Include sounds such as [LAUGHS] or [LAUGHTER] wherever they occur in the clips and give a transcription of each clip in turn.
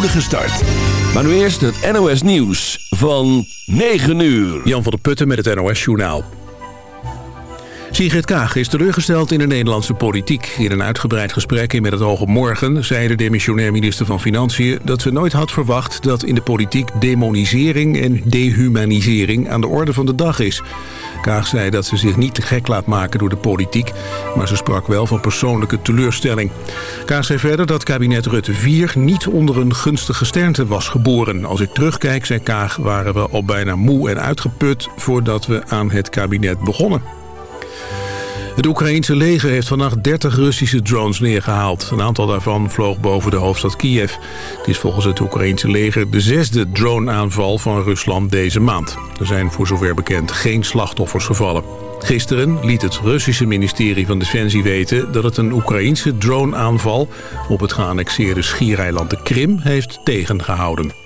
start. Maar nu eerst het NOS Nieuws van 9 uur. Jan van der Putten met het NOS Journaal. Sigrid Kaag is teleurgesteld in de Nederlandse politiek. In een uitgebreid gesprek in Met het Oog Morgen... zei de demissionair minister van Financiën... dat ze nooit had verwacht dat in de politiek demonisering en dehumanisering... aan de orde van de dag is. Kaag zei dat ze zich niet te gek laat maken door de politiek... maar ze sprak wel van persoonlijke teleurstelling. Kaag zei verder dat kabinet Rutte 4 niet onder een gunstige sternte was geboren. Als ik terugkijk, zei Kaag, waren we al bijna moe en uitgeput... voordat we aan het kabinet begonnen. Het Oekraïense leger heeft vannacht 30 Russische drones neergehaald. Een aantal daarvan vloog boven de hoofdstad Kiev. Het is volgens het Oekraïense leger de zesde drone-aanval van Rusland deze maand. Er zijn voor zover bekend geen slachtoffers gevallen. Gisteren liet het Russische ministerie van Defensie weten... dat het een Oekraïense drone-aanval op het geannexeerde schiereiland de Krim heeft tegengehouden.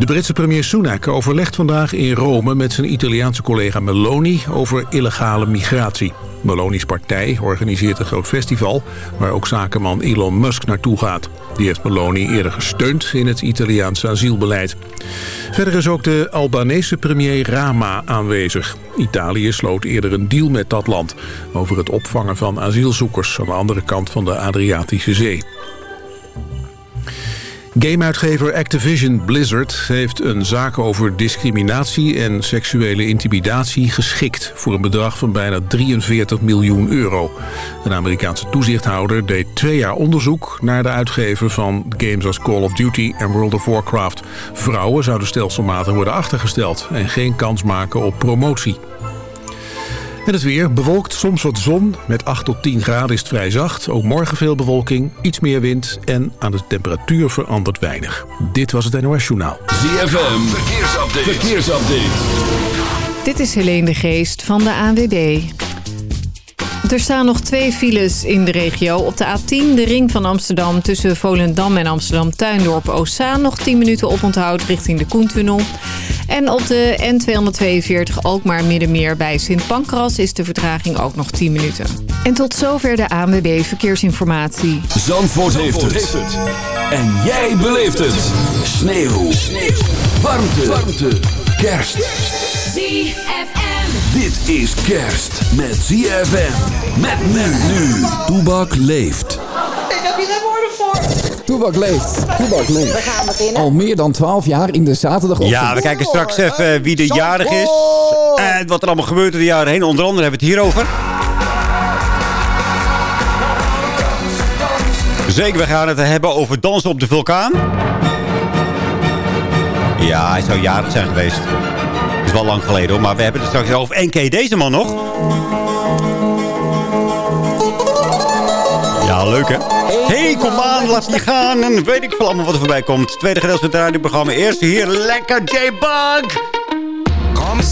De Britse premier Sunak overlegt vandaag in Rome met zijn Italiaanse collega Meloni over illegale migratie. Meloni's partij organiseert een groot festival waar ook zakenman Elon Musk naartoe gaat. Die heeft Meloni eerder gesteund in het Italiaanse asielbeleid. Verder is ook de Albanese premier Rama aanwezig. Italië sloot eerder een deal met dat land over het opvangen van asielzoekers aan de andere kant van de Adriatische Zee. Gameuitgever Activision Blizzard heeft een zaak over discriminatie en seksuele intimidatie geschikt voor een bedrag van bijna 43 miljoen euro. Een Amerikaanse toezichthouder deed twee jaar onderzoek naar de uitgever van games als Call of Duty en World of Warcraft. Vrouwen zouden stelselmatig worden achtergesteld en geen kans maken op promotie. En het weer bewolkt, soms wat zon. Met 8 tot 10 graden is het vrij zacht. Ook morgen veel bewolking, iets meer wind en aan de temperatuur verandert weinig. Dit was het NOS Journaal. ZFM, verkeersupdate. verkeersupdate. Dit is Helene de Geest van de ANWB. Er staan nog twee files in de regio. Op de A10, de ring van Amsterdam tussen Volendam en Amsterdam-Tuindorp Oostzaan. Nog 10 minuten oponthoud richting de Koentunnel. En op de N242 Alkmaar Middenmeer bij Sint Pancras is de vertraging ook nog 10 minuten. En tot zover de ANWB Verkeersinformatie. Zandvoort, heeft, het. En jij beleeft het. Sneeuw. Sneeuw. Warmte. Warmte. Kerst. ZFM. Dit is kerst met ZFM. Met men nu. Toebak leeft. Ik heb hier geen woorden voor. Toebak leeft. Toebak leeft. We gaan beginnen. Al meer dan 12 jaar in de zaterdagochtend. Ja, we kijken straks even wie de jarig is. En wat er allemaal gebeurt door de jaren heen. Onder andere hebben we het hierover. Zeker, we gaan het hebben over dansen op de vulkaan. Ja, hij zou jarig zijn geweest. Dat is wel lang geleden hoor, maar we hebben het straks over. En ken je deze man nog? Ja, leuk hè? hey, kom aan, laat die gaan. En weet ik veel allemaal wat er voorbij komt. Tweede gedeelte van het radioprogramma. Eerst hier lekker J-Bug. Me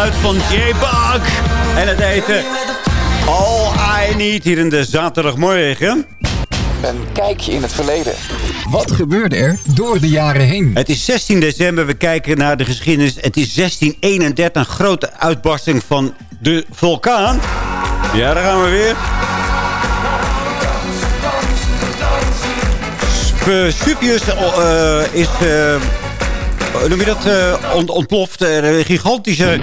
geluid van J-Bug. En het eten All I Need hier in de zaterdagmorgen. Een kijkje in het verleden. Wat gebeurde er door de jaren heen? Het is 16 december, we kijken naar de geschiedenis. Het is 1631, een grote uitbarsting van de vulkaan. Ja, daar gaan we weer. Vesuvius eh, is, eh, hoe noem je dat, eh, ont- ontploft. Een gigantische...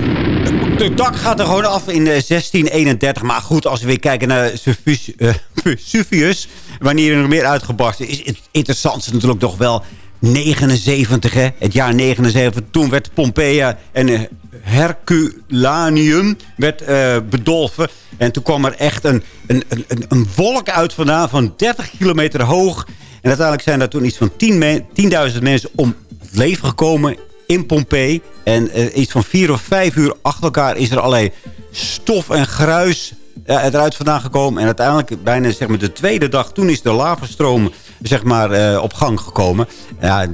Het dak gaat er gewoon af in eh, 1631. Maar goed, als we weer kijken naar [LAUGHS] Vesuvius, eh, wanneer er nog meer uitgebarsten is... het interessantste natuurlijk toch wel 79, hè? Het jaar 79. Toen werd Pompeia en eh, Herculaneum werd, eh, bedolven. En toen kwam er echt een, een, een, een wolk uit vandaan van 30 kilometer hoog. En uiteindelijk zijn er toen iets van 10 me- 10.000 mensen om leven gekomen in Pompeii. En eh, iets van vier of vijf uur achter elkaar is er allerlei stof en gruis eh, eruit vandaan gekomen. En uiteindelijk, bijna zeg maar, de tweede dag, toen is de lavastroom zeg maar, eh, op gang gekomen.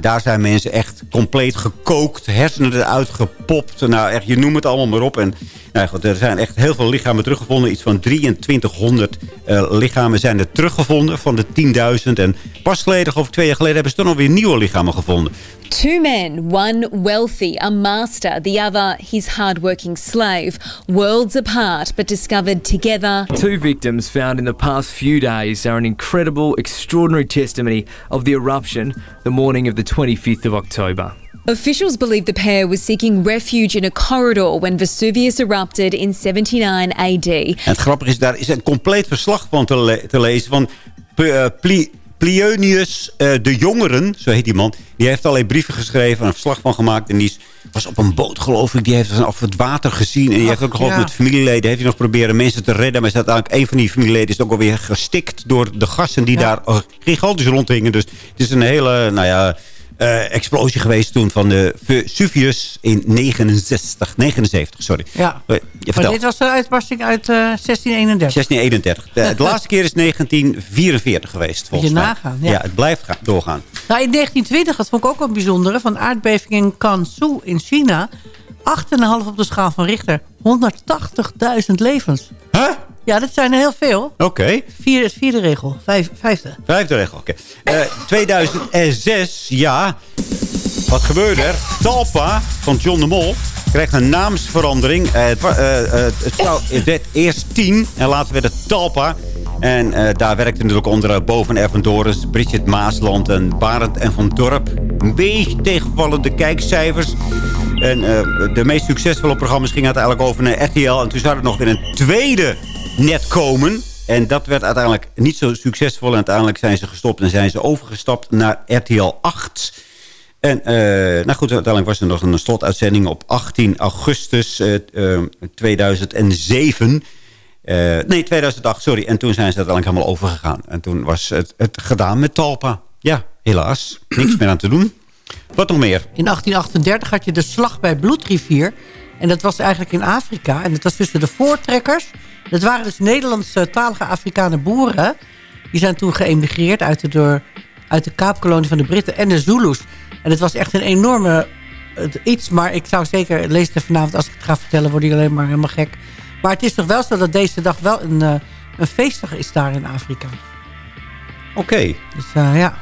Daar zijn mensen echt compleet gekookt, hersenen eruit gepopt. Nou, echt, je noemt het allemaal maar op. En nou, goed, er zijn echt heel veel lichamen teruggevonden. Iets van 2300 eh, lichamen zijn er teruggevonden van de 10.000. En pas geleden, of twee jaar geleden, hebben ze toch nog weer nieuwe lichamen gevonden. Two men, one wealthy, a master, the other his hard-working slave, worlds apart but discovered together. Two victims found in the past few days are an incredible, extraordinary testimony of the eruption the morning of the 25th of October. Officials believe the pair was seeking refuge in a corridor when Vesuvius erupted in 79 AD. En het grappige is, daar is een compleet verslag van te, le- te lezen van P- eh, Pli- Plionius eh, de Jongeren, zo heet die man. Die heeft allerlei brieven geschreven, een verslag van gemaakt. En die is, was op een boot, geloof ik. Die heeft vanaf het water gezien. En die heeft ook geloof ja. met familieleden. Heeft hij nog proberen mensen te redden. Maar uiteindelijk een van die familieleden is ook alweer gestikt door de gassen die daar eh, gigantisch rondhingen. Dus het is een hele, nou ja... eh, explosie geweest toen van de Vesuvius in 69, 79, sorry. Ja. Eh, Maar dit was een uitbarsting uit eh, 1631. 1631. De, laatste keer is 1944 geweest, volgens je mij. nagaan, ja. het blijft gaan, doorgaan. Nou, in 1920, dat vond ik ook wel bijzondere... van aardbeving in Gansu in China... 8,5 op de schaal van Richter. 180.000 levens. Huh? Ja, dat zijn er heel veel. Oké. Vier, vierde regel. Vijf, vijfde. Vijfde regel, oké. Eh, 2006, ja. Wat gebeurde er? Talpa van John de Mol krijgt een naamsverandering. Eh, het, eh, het, werd eerst 10 en later werd het Talpa. En daar werkte natuurlijk onder uh, Boven Ervan Doris, Bridget Maasland en Barend en Van Dorp. Een beetje tegenvallende kijkcijfers. En de meest succesvolle programma's gingen uiteindelijk over naar RTL. En toen zou er nog weer een tweede net komen. En dat werd uiteindelijk niet zo succesvol. En uiteindelijk zijn ze gestopt en zijn ze overgestapt naar RTL 8. En eh, nou goed, uiteindelijk was er nog een slotuitzending op 18 augustus eh, eh, 2007. Eh, nee, 2008, sorry. En toen zijn ze uiteindelijk helemaal overgegaan. En toen was het, het gedaan met Talpa. Ja, helaas. Niks meer aan te doen. Wat nog meer? In 1838 had je de slag bij Bloedrivier. En dat was eigenlijk in Afrika. En dat was tussen de voortrekkers. Dat waren dus Nederlandse-talige Afrikanen boeren. Die zijn toen geëmigreerd uit de, door, uit de Kaapkolonie van de Britten en de Zulus. En het was echt een enorme iets. Maar ik zou zeker, lees het vanavond als ik het ga vertellen, word je alleen maar helemaal gek. Maar het is toch wel zo dat deze dag wel een, eh, een feestdag is daar in Afrika. Oké. Dus eh, ja,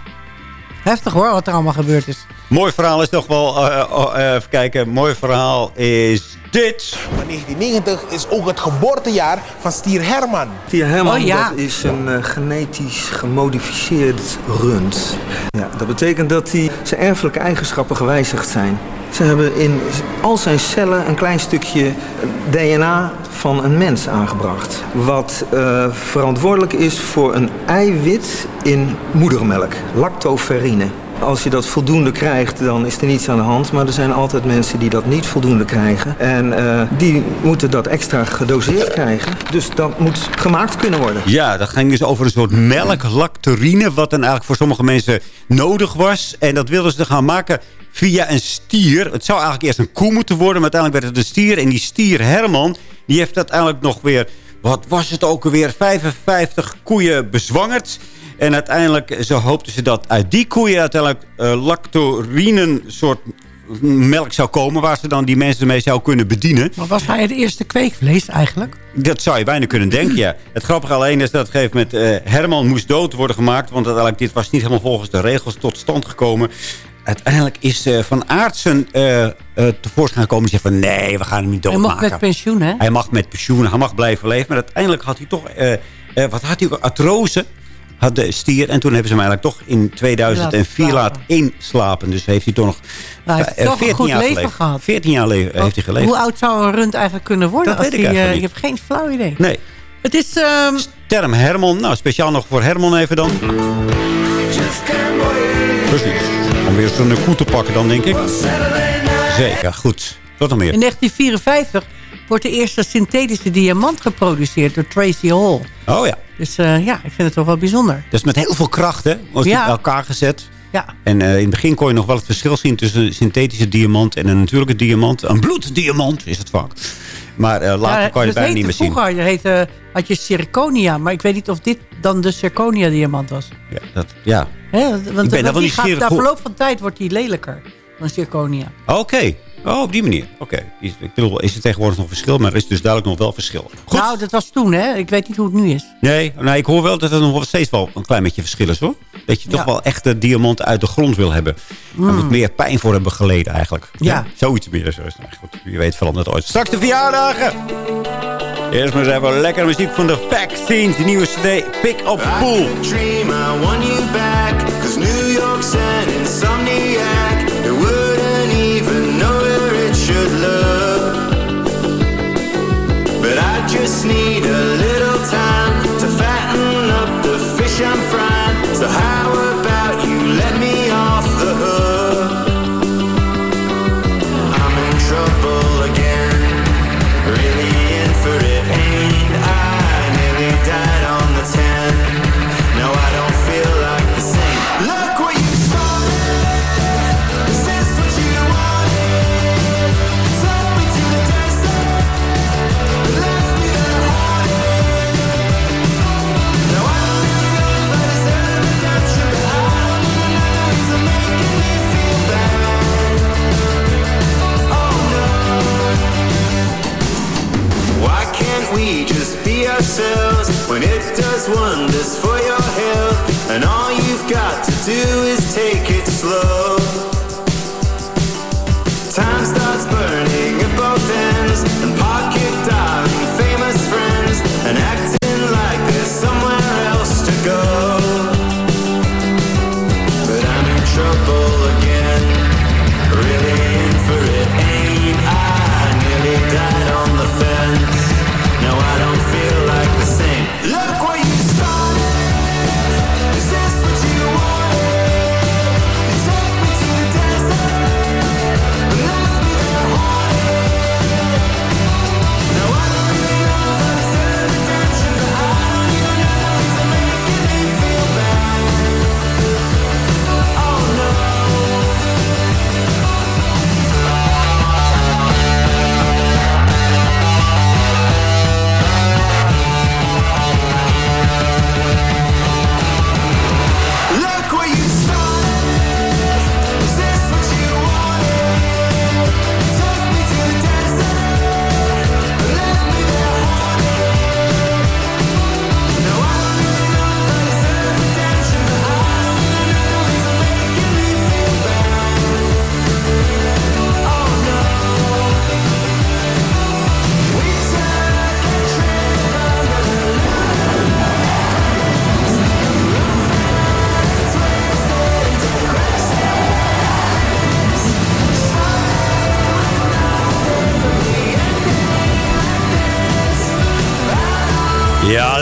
heftig hoor wat er allemaal gebeurd is. Mooi verhaal is nog wel... eh, oh, eh, even kijken. Mooi verhaal is dit. 1990 is ook het geboortejaar van Stier Herman. Stier Herman Oh, ja. dat is een eh, genetisch gemodificeerd rund. Ja, dat betekent dat die, zijn erfelijke eigenschappen gewijzigd zijn. Ze hebben in al zijn cellen een klein stukje DNA van een mens aangebracht. Wat eh, verantwoordelijk is voor een eiwit in moedermelk, lactoferrine. Als je dat voldoende krijgt, dan is er niets aan de hand. Maar er zijn altijd mensen die dat niet voldoende krijgen. En eh, die moeten dat extra gedoseerd krijgen. Dus dat moet gemaakt kunnen worden. Ja, dat ging dus over een soort melk, lactorine... wat dan eigenlijk voor sommige mensen nodig was. En dat wilden ze gaan maken via een stier. Het zou eigenlijk eerst een koe moeten worden... maar uiteindelijk werd het een stier. En die stier Herman, die heeft uiteindelijk nog weer... wat was het ook alweer? 55 koeien bezwangerd... En uiteindelijk zo hoopten ze dat uit die koeien uiteindelijk uh, lactorinen soort melk zou komen... waar ze dan die mensen mee zou kunnen bedienen. Maar was hij het eerste kweekvlees eigenlijk? Dat zou je bijna kunnen denken, ja. Het grappige alleen is dat op een gegeven moment... eh, Herman moest dood worden gemaakt. Want uiteindelijk dit was niet helemaal volgens de regels tot stand gekomen. Uiteindelijk is eh, Van Aartsen eh, eh, tevoorschijn gekomen. en zei van nee, we gaan hem niet Hij mocht doodmaken. met pensioen, hè? Hij mag met pensioen, hij mag blijven leven. Maar uiteindelijk had hij toch... eh, eh, wat had hij ook? Artrose had de stier. En toen hebben ze hem eigenlijk toch in 2004 Laten laten inslapen. Dus heeft hij toch nog Nou, hij heeft eh, toch een 14 goed jaar leven geleefd. gehad. 14 jaar heeft hij geleefd. Hoe oud zou een rund eigenlijk kunnen worden? Dat weet ik die, eigenlijk eh, niet. Je hebt geen flauw idee. Nee. Het is... ehm, Term Hermon. Nou, speciaal nog voor Hermon even dan. Precies. Om weer zo'n koe te pakken dan, denk ik. Zeker, goed. Wat nog meer? in 1954 wordt de eerste synthetische diamant geproduceerd door Tracy Hall. Oh ja. Dus eh, ja, ik vind het toch wel bijzonder. Dat is met heel veel kracht, hè? Wordt Ja. bij elkaar gezet. Ja. En eh, in het begin kon je nog wel het verschil zien tussen een synthetische diamant en een natuurlijke diamant. Een bloeddiamant is het vaak. Maar eh, later Ja, kan je het bijna niet meer heette zien. Vroeger heette, had je zirconia, maar ik weet niet of dit dan de zirconia-diamant was. Ja, dat, ja. Hè, want ben want die gaat, na verloop van tijd wordt die lelijker dan zirconia. Oké. Oh, op die manier. Oké. Is- Ik bedoel, is er tegenwoordig nog verschil? Maar er is dus duidelijk nog wel verschil. Goed. Nou, dat was toen, hè? Ik weet niet hoe het nu is. Nee, nee, ik hoor wel dat er nog steeds wel een klein beetje verschil is, hoor. Dat je toch wel echte diamanten uit de grond wil hebben. Daar moet meer pijn voor hebben geleden, eigenlijk. Ja. Zoiets meer. Zo is het. Nou, goed, wie weet verandert ooit. Straks de verjaardagen. Eerst maar eens even lekkere muziek van de Vaccines. De nieuwe cd, Pick Up Pool. dream I want you back Cause New York's an I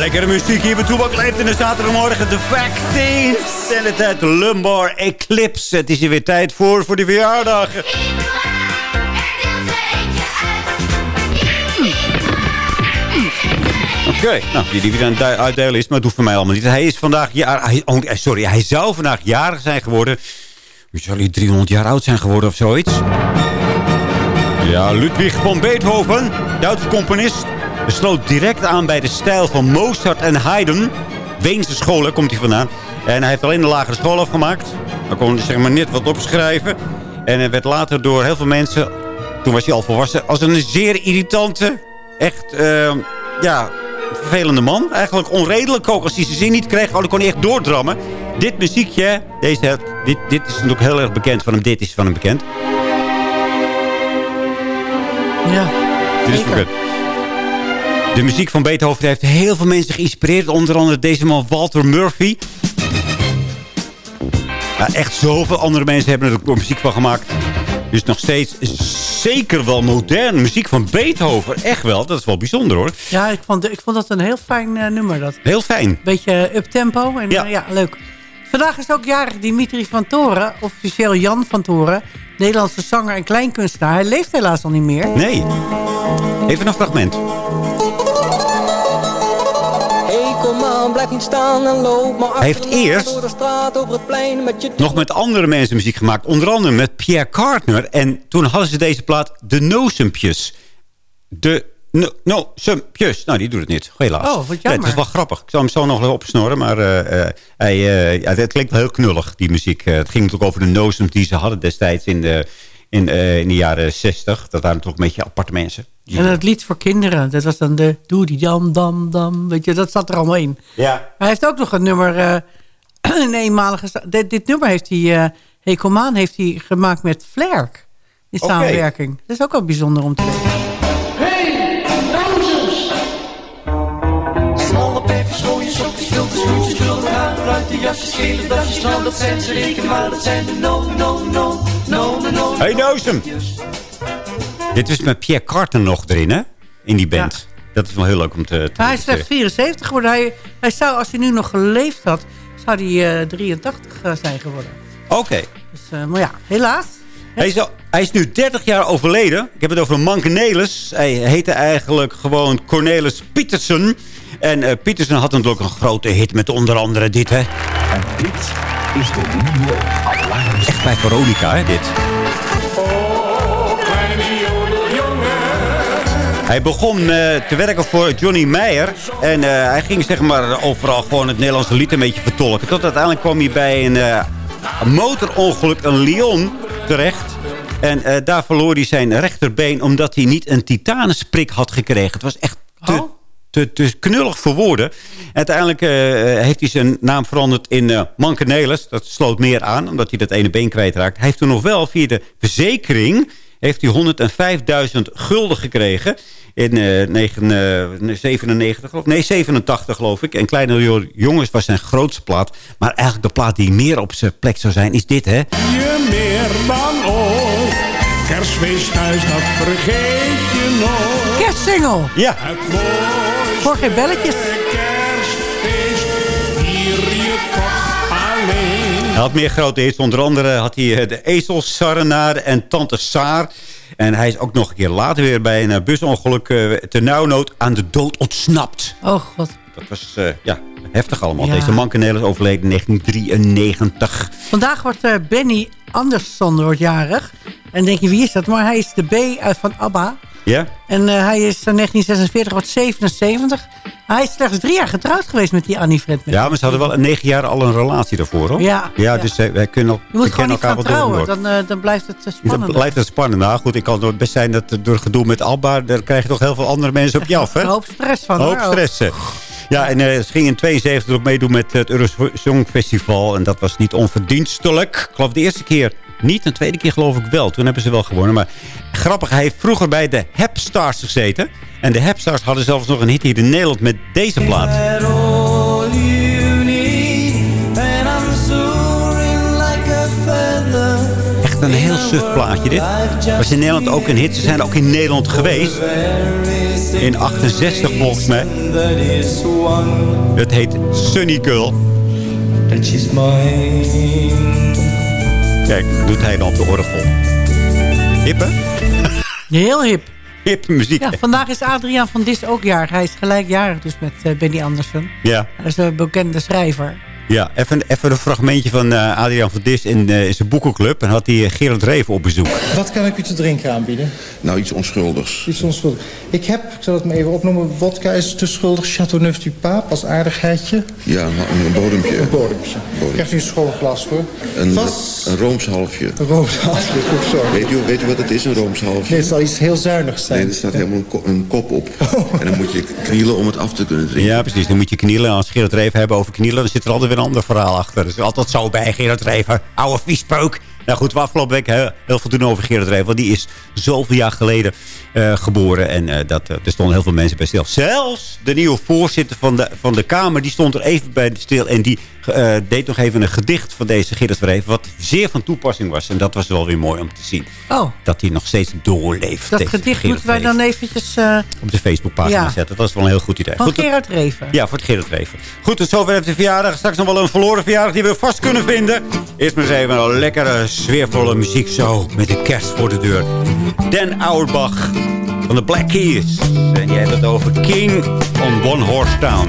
lekkere muziek hier bij Toebak leeft in de zaterdagmorgen. De Vaccines en het uit Lumbar Eclipse. Het is hier weer tijd voor, voor de verjaardagen. Oké, nou, die die weer aan het uitdelen is, maar het hoeft voor mij allemaal niet. Hij is vandaag jaar, oh, sorry, hij zou vandaag jarig zijn geworden. Wie zal hij 300 jaar oud zijn geworden of zoiets? Ja, Ludwig van Beethoven, Duitse componist, besloot direct aan bij de stijl van Mozart en Haydn. Weense scholen komt hij vandaan. En hij heeft alleen de lagere school afgemaakt. Hij kon dus zeg maar net wat opschrijven. En hij werd later door heel veel mensen, toen was hij al volwassen... als een zeer irritante, echt, eh, ja, vervelende man. Eigenlijk onredelijk ook. Als hij zijn zin niet kreeg, oh, dan kon hij echt doordrammen. Dit muziekje, deze, dit, dit is natuurlijk heel erg bekend van hem. Dit is van hem bekend. Ja, Dit is bekend. De muziek van Beethoven heeft heel veel mensen geïnspireerd. Onder andere deze man Walter Murphy. Ja, echt zoveel andere mensen hebben er ook muziek van gemaakt. Dus nog steeds zeker wel moderne muziek van Beethoven. Echt wel, dat is wel bijzonder hoor. Ja, ik vond, ik vond dat een heel fijn eh, nummer. Dat. Heel fijn. Beetje uptempo. En Ja. ja. ja, leuk. Vandaag is ook jarig Dimitri van Toren. Officieel Jan van Toren. Nederlandse zanger en kleinkunstenaar. Hij leeft helaas al niet meer. Nee. Even een fragment. Blijf niet staan en loop maar Hij heeft eerst door de straat over het plein met je nog met andere mensen muziek gemaakt. Onder andere met Pierre Cartner. En toen hadden ze deze plaat De Nozumpjes. De no, Nozumpjes. Nou, die doet het niet. Helaas. Oh, wat Ja, het jammer. is wel grappig. Ik zal hem zo nog wel opsnorren. Maar eh, eh, hij, eh, ja, het klinkt wel heel knullig, die muziek. Het ging natuurlijk over de nozums die ze hadden destijds in de, in, eh, in de jaren 60. Dat waren toch een beetje aparte mensen. En het lied voor kinderen. Dat was dan de doe die dam dam dam. Weet je, dat zat er allemaal in. Ja. Hij heeft ook nog een nummer... eh, [CLEARS THROAT] een eenmalige... Dit, dit nummer heeft hij... eh hey, Kom aan heeft hij gemaakt met Flerk. In samenwerking. Dat is ook wel bijzonder om te weten. Hey, nozes! Smalle pijpjes, rode sokjes, filters, schoentjes, wilde haar, ruimte, jasjes, gele dasjes, nou dat zijn ze reken, maar dat zijn de no, no, no. Hey, Nozem! Dit is met Pierre Cartner nog erin, hè? In die band. Dat is wel heel leuk om te... te hij is slechts 74 geworden. Hij, hij zou, als hij nu nog geleefd had... zou hij eh, 83 eh, zijn geworden. Oké. Dus, eh, maar ja, helaas. Hij is, al- hij is nu 30 jaar overleden. Ik heb het over Mankenelis. Hij heette eigenlijk gewoon Cornelis Pietersen. En eh Pietersen had natuurlijk een grote hit met onder andere dit, hè. En dit is de nieuwe. Echt bij Veronica, hè, dit. Hij begon eh, te werken voor Johnny Meyer. En eh, hij ging zeg maar overal gewoon het Nederlandse lied een beetje vertolken. Tot uiteindelijk kwam hij bij een eh, motorongeluk in Lyon terecht. En daar verloor hij zijn rechterbeen omdat hij niet een titanensprik had gekregen. Het was echt te, knullig voor woorden. Uiteindelijk eh, heeft hij zijn naam veranderd in eh Mankenelis. Dat sloot meer aan, omdat hij dat ene been kwijtraakt. Hij heeft toen nog wel via de verzekering... heeft hij 105.000 gulden gekregen in eh 1997, geloof Nee, 87 geloof ik. En Kleine Jo- Jongens was zijn grootste plaat. Maar eigenlijk de plaat die meer op zijn plek zou zijn, is dit, hè? Je meer dan ooit. Kerstfeest thuis, dat vergeet je nooit. Kerstsingle. Ja. Voor geen belletjes. Hij had meer grote hits. Onder andere had hij eh, de Ezelsserenade en Tante Saar. En hij is ook nog een keer later weer bij een eh, busongeluk uh, ternauwnood aan de dood ontsnapt. Oh god. Dat was uh, ja, heftig allemaal. Ja. Deze Mankeneel is overleden in 1993. Vandaag wordt uh, Benny Andersson wordt jarig. En denk je, wie is dat? Maar hij is de B uit van ABBA. Ja? En uh, hij is in 1946, wordt 77. Hij is slechts drie jaar getrouwd geweest met die Annie Fred. Ja, maar ze hadden wel negen jaar al een relatie daarvoor, hoor. Ja. Ja, dus uh, wij kunnen Je moet gewoon niet elkaar gaan trouwen, dan, uh, dan blijft het spannend. Dan blijft het spannend. Nou goed, ik kan het best zijn dat door gedoe met Alba... daar krijg je toch heel veel andere mensen op je af, hè? [LAUGHS] Een hoop stress van, Een hoop hoor. stressen. Ja, en uh, ze ging in 72 ook meedoen met het Eurosong Festival. En dat was niet onverdienstelijk. Ik geloof de eerste keer niet, een tweede keer geloof ik wel. Toen hebben ze wel gewonnen. Maar grappig, hij heeft vroeger bij de Hepstars gezeten. En de Hepstars hadden zelfs nog een hit hier in Nederland met deze plaat. Echt een heel suf plaatje dit. Was in Nederland ook een hit. Ze zijn ook in Nederland geweest. In 68 volgens mij. Het heet Sunny Girl. Kijk, doet hij dan op de orgel. Hippe? Heel hip. [LAUGHS] Hip muziek. Ja, vandaag is Adriaan van Dis ook jarig. Hij is gelijkjarig dus met uh, Benny Andersen. Ja. Hij is een bekende schrijver. Ja, even, even een fragmentje van eh, Adriaan van Dis in, eh, in zijn boekenclub. En had hij eh, Gerard Reven op bezoek. Wat kan ik u te drinken aanbieden? Nou, iets onschuldigs. Iets onschuldig. Ik heb, ik zal het me even opnoemen, wodka is te schuldig. Chateauneuf du Pape als aardigheidje. Ja, maar een bodempje. Een bodempje. Krijgt u een schoon glas hoor. Een, Vast. een Rooms halfje. Een rood halfje, goed zo. Weet u, weet u wat het is, een Rooms halfje? Nee, het zal iets heel zuinigs zijn. Nee, er staat helemaal een, ko- een kop op. En dan moet je knielen om het af te kunnen drinken. Ja, precies. Dan moet je knielen. En als Gerard Reven hebben over knielen... dan zit er altijd weer ander verhaal achter. Is altijd zo bij Gerard Reven. Oude viespeuk. Nou goed, we afgelopen week heel, heel veel doen over Gerard Reven. Want die is zoveel jaar geleden eh, geboren. En eh, dat, eh, er stonden heel veel mensen bij stil. Zelfs de nieuwe voorzitter van de, van de Kamer... die stond er even bij stil. En die eh, deed nog even een gedicht van deze Reven... wat zeer van toepassing was. En dat was wel weer mooi om te zien. Oh, Dat hij nog steeds doorleeft. dat gedicht Gerard moeten wij Reven. dan eventjes... eh, Op de Facebookpagina Ja. zetten. Dat is wel een heel goed idee. van Goed, Gerard Reven. ja, voor het Gerard Reven. Goed, tot zover heeft de verjaardag. Straks nog wel een verloren verjaardag die we vast kunnen vinden. Eerst maar eens even een lekkere, sfeervolle muziek zo. Met de kerst voor de deur. Dan Auerbach van de Black Keys. En jij hebt het over King on One Horse Town.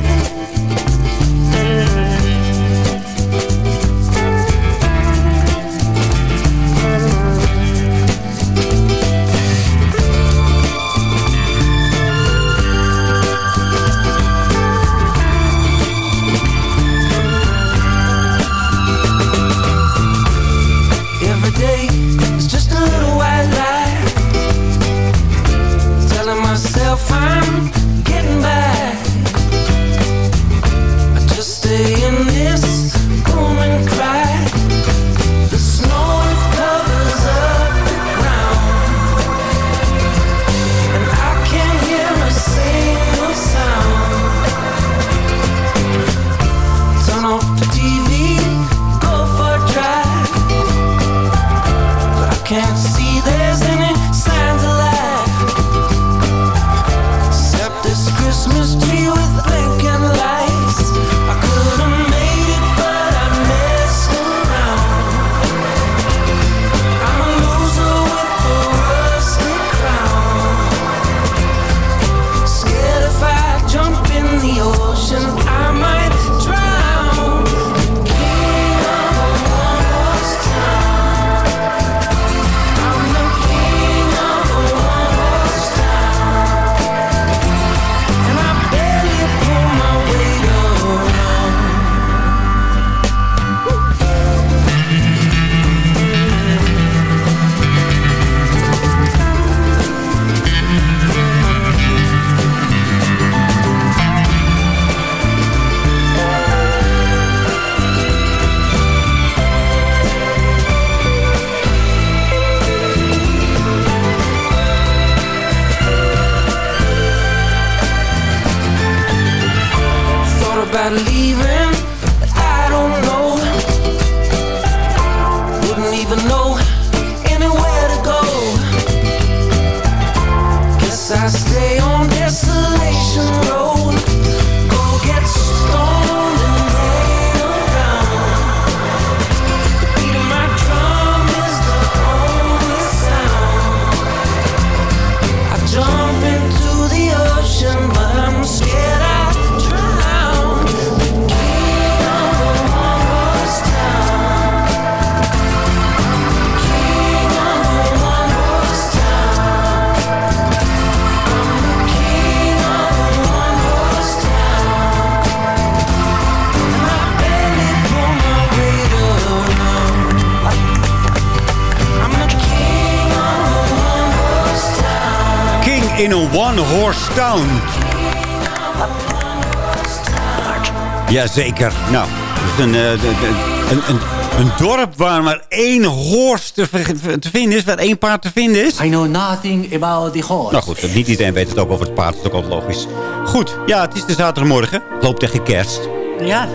Town. Jazeker. Nou, het is een, eh, een, een, een dorp waar maar één horse te, vinden is. Waar één paard te vinden is. I know nothing about the horse. Nou goed, niet iedereen weet het ook over het paard. Dat is ook altijd logisch. Goed, ja, het is de zaterdagmorgen. Het loopt tegen kerst. Ja,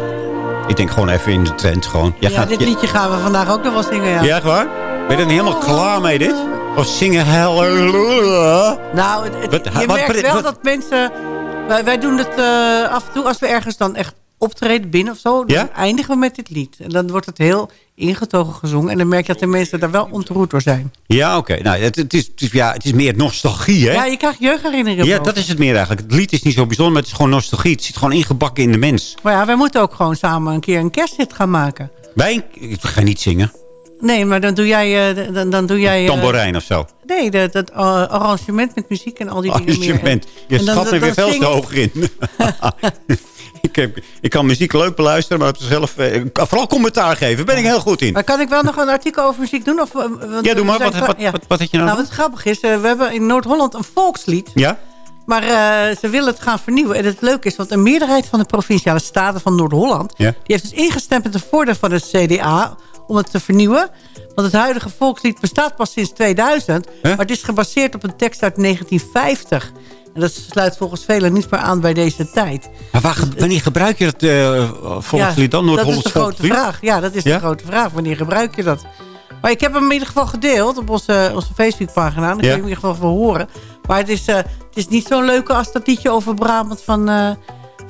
Ik denk gewoon even in de trend gewoon. Jij ja gaat, dit je- liedje gaan we vandaag ook nog wel zingen. Ja, Ja, echt waar? Ben je er helemaal klaar mee dit? Of zingen halleluja? Nou, het- het- je wat- merkt wel wat- dat mensen... Wij, wij doen het eh, af en toe als we ergens dan echt optreden binnen of zo... dan Ja? eindigen we met dit lied. En dan wordt het heel ingetogen gezongen. En dan merk je dat de mensen daar wel ontroerd door zijn. Ja, oké. Nou, het, het, is, het, is, ja, het is meer nostalgie, hè? Ja, je krijgt jeugdherinneringen. Ja, dat is het meer eigenlijk. Het lied is niet zo bijzonder, maar het is gewoon nostalgie. Het zit gewoon ingebakken in de mens. Maar ja, wij moeten ook gewoon samen een keer een kersthit gaan maken. Wij, ik ga niet zingen. Nee, maar dan doe jij... eh, dan, dan doe jij eh, Tamboerijn of zo. Nee, dat, dat arrangement met muziek en al die dingen meer. Arrangement. Je schat me weer veel te hoog in. [LAUGHS] ik, heb, ik kan muziek leuk beluisteren, maar zelf, eh, vooral commentaar geven. Daar ben ik heel goed in. Maar kan ik wel nog een artikel over muziek doen? Of, Ja, doe maar. Wat, wat, ja. wat, wat had je nou? Nou, wat grappig is, we hebben in Noord-Holland een volkslied. Ja? Maar ze willen het gaan vernieuwen. En het leuke is, want een meerderheid van de provinciale staten van Noord-Holland... Ja. die heeft dus ingestemd met de voordeel van het CDA om het te vernieuwen. Want het huidige volkslied bestaat pas sinds 2000. Maar het is gebaseerd op een tekst uit 1950. En dat sluit volgens velen niet meer aan bij deze tijd. Maar waar, wanneer gebruik je dat eh volkslied dan? dat is de grote vraag. Ja, dat is Ja? de grote vraag. Wanneer gebruik je dat? Maar ik heb hem in ieder geval gedeeld op onze, onze Facebookpagina. Dan kun je hem in ieder geval wel horen. Maar het is, eh, het is niet zo leuk als dat liedje over Brabant van, eh,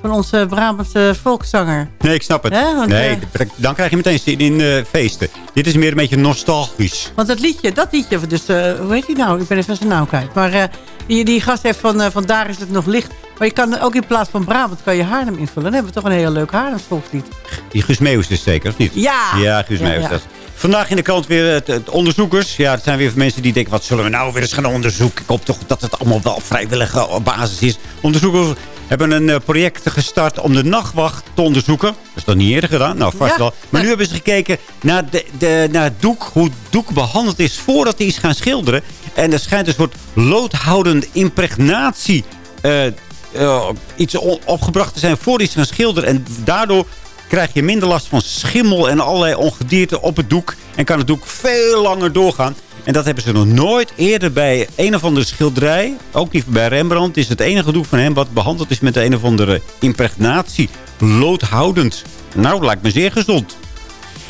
van onze Brabantse volkszanger. Nee, ik snap het. Want, nee, eh, dan krijg je meteen zin in eh, feesten. Dit is meer een beetje nostalgisch. Want dat liedje, dat liedje, dus, eh, hoe heet die nou? Ik ben even zijn naam kwijt. Maar die, die gast heeft van, van daar is het nog licht. Maar je kan ook in plaats van Brabant kan je Haarlem invullen. Dan hebben we toch een heel leuk Haarlems volkslied. Die Guus Meeuwis is zeker, of niet? Ja! Ja, Guus Ja, Meeuwis. ja. dat. Vandaag in de krant weer het, het onderzoekers. Ja, het zijn weer mensen die denken, wat zullen we nou weer eens gaan onderzoeken? Ik hoop toch dat het allemaal wel op vrijwillige basis is. Onderzoekers hebben een eh, project gestart om de nachtwacht te onderzoeken. Dat is dat niet eerder gedaan? Nou, vast Ja. wel. Maar nu hebben ze gekeken naar, de, de, naar het doek. Hoe het doek behandeld is voordat hij is gaan schilderen. En er schijnt een soort loodhoudende impregnatie... eh, eh, iets opgebracht te zijn voor iets gaan schilderen. En daardoor krijg je minder last van schimmel en allerlei ongedierte op het doek. En kan het doek veel langer doorgaan. En dat hebben ze nog nooit eerder bij een of andere schilderij. Ook niet bij Rembrandt. Is het enige doek van hem wat behandeld is met een of andere impregnatie. Loodhoudend. Nou, lijkt me zeer gezond.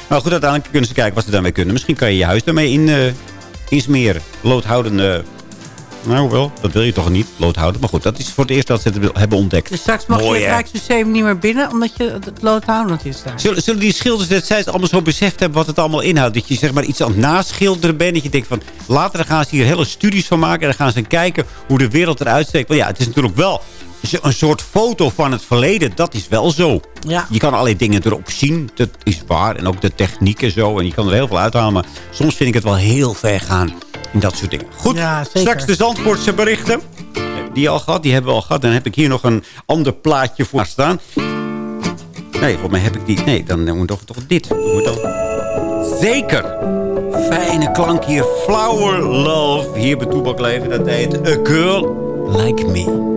Maar goed, uiteindelijk kunnen ze kijken wat ze daarmee kunnen. Misschien kan je je huis daarmee in, eh, insmeren. Loodhoudende... Nou wel, dat wil je toch niet, loodhouden. Maar goed, dat is voor het eerst dat ze het hebben ontdekt. Dus straks mag Mooi, je het? Rijksmuseum niet meer binnen... omdat je het loodhoudend is daar. Zullen, zullen die schilders destijds allemaal zo beseft hebben wat het allemaal inhoudt? Dat je zeg maar iets aan het naschilderen bent. Dat je denkt van, later gaan ze hier hele studies van maken. En dan gaan ze kijken hoe de wereld eruit steekt. Want ja, het is natuurlijk wel een soort foto van het verleden. Dat is wel zo. Ja. Je kan allerlei dingen erop zien. Dat is waar. En ook de techniek en zo. En je kan er heel veel uithalen. Maar soms vind ik het wel heel ver gaan. In dat soort dingen. Goed, Ja, straks de Zandvoortse berichten. Die al gehad, die hebben we al gehad. Dan heb ik hier nog een ander plaatje voor staan. Nee, volgens mij heb ik die... Nee, dan doen we toch, toch dit. Doen we dan... Zeker. Fijne klank hier. Flower Love. Hier bij Toebak Leven. Dat heet A Girl Like Me.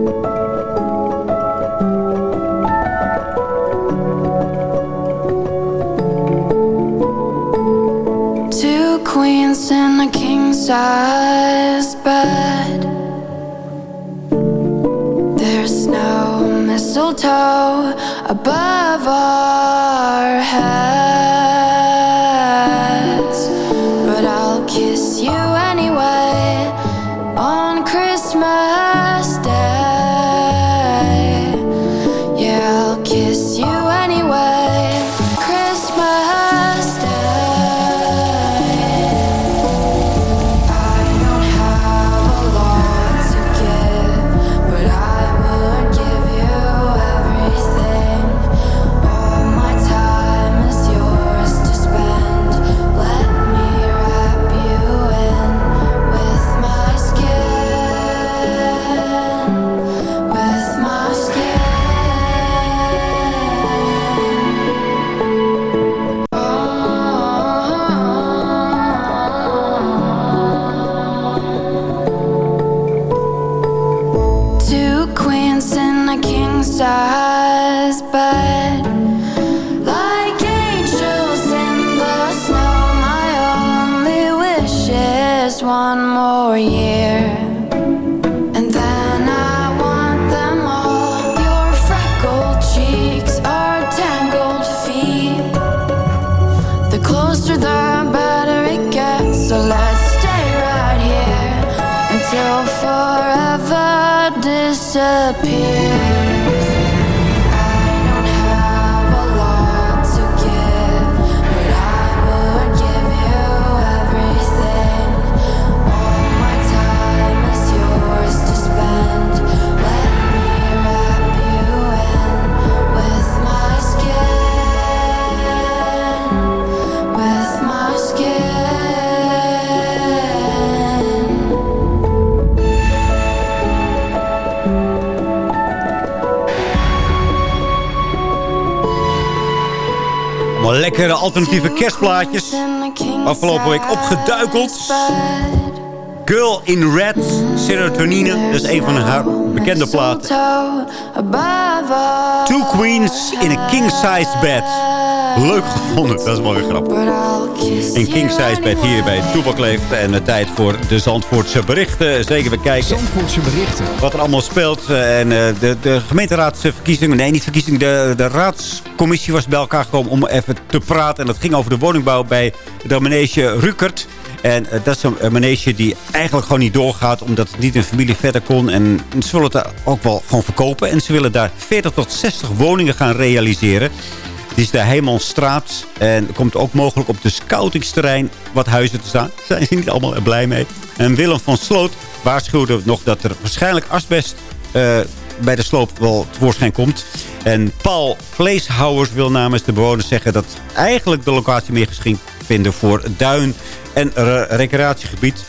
In a king size bed. There's no mistletoe above our heads. A king lekkere alternatieve kerstplaatjes. Afgelopen week opgeduikeld. Girl in Red, Serotonine. Dat is een van haar bekende platen. Two queens in a king-size bed. Leuk gevonden, dat is wel weer grappig. Een king-size bed hier bij leeft. En de tijd voor de Zandvoortse berichten. Zeker we kijken. Zandvoortse berichten. Wat er allemaal speelt. Eh, En eh, de, de gemeenteraadsverkiezingen, nee niet verkiezingen, de, de raadscommissie was bij elkaar gekomen om even te praten. En dat ging over de woningbouw bij de manege Rukert. En eh, dat is een, een manege die eigenlijk gewoon niet doorgaat... omdat het niet in familie verder kon. En ze willen het daar ook wel gewoon verkopen. En ze willen daar 40 tot 60 woningen gaan realiseren. Is de Heemanstraat. En komt ook mogelijk op de scoutingsterrein wat huizen te staan. Daar zijn ze niet allemaal blij mee. En Willem van Sloot waarschuwde nog dat er waarschijnlijk asbest... eh, bij de sloop wel tevoorschijn komt. En Paul Vleeshouwers wil namens de bewoners zeggen... dat eigenlijk de locatie meer geschikt vinden voor duin- en re- recreatiegebied.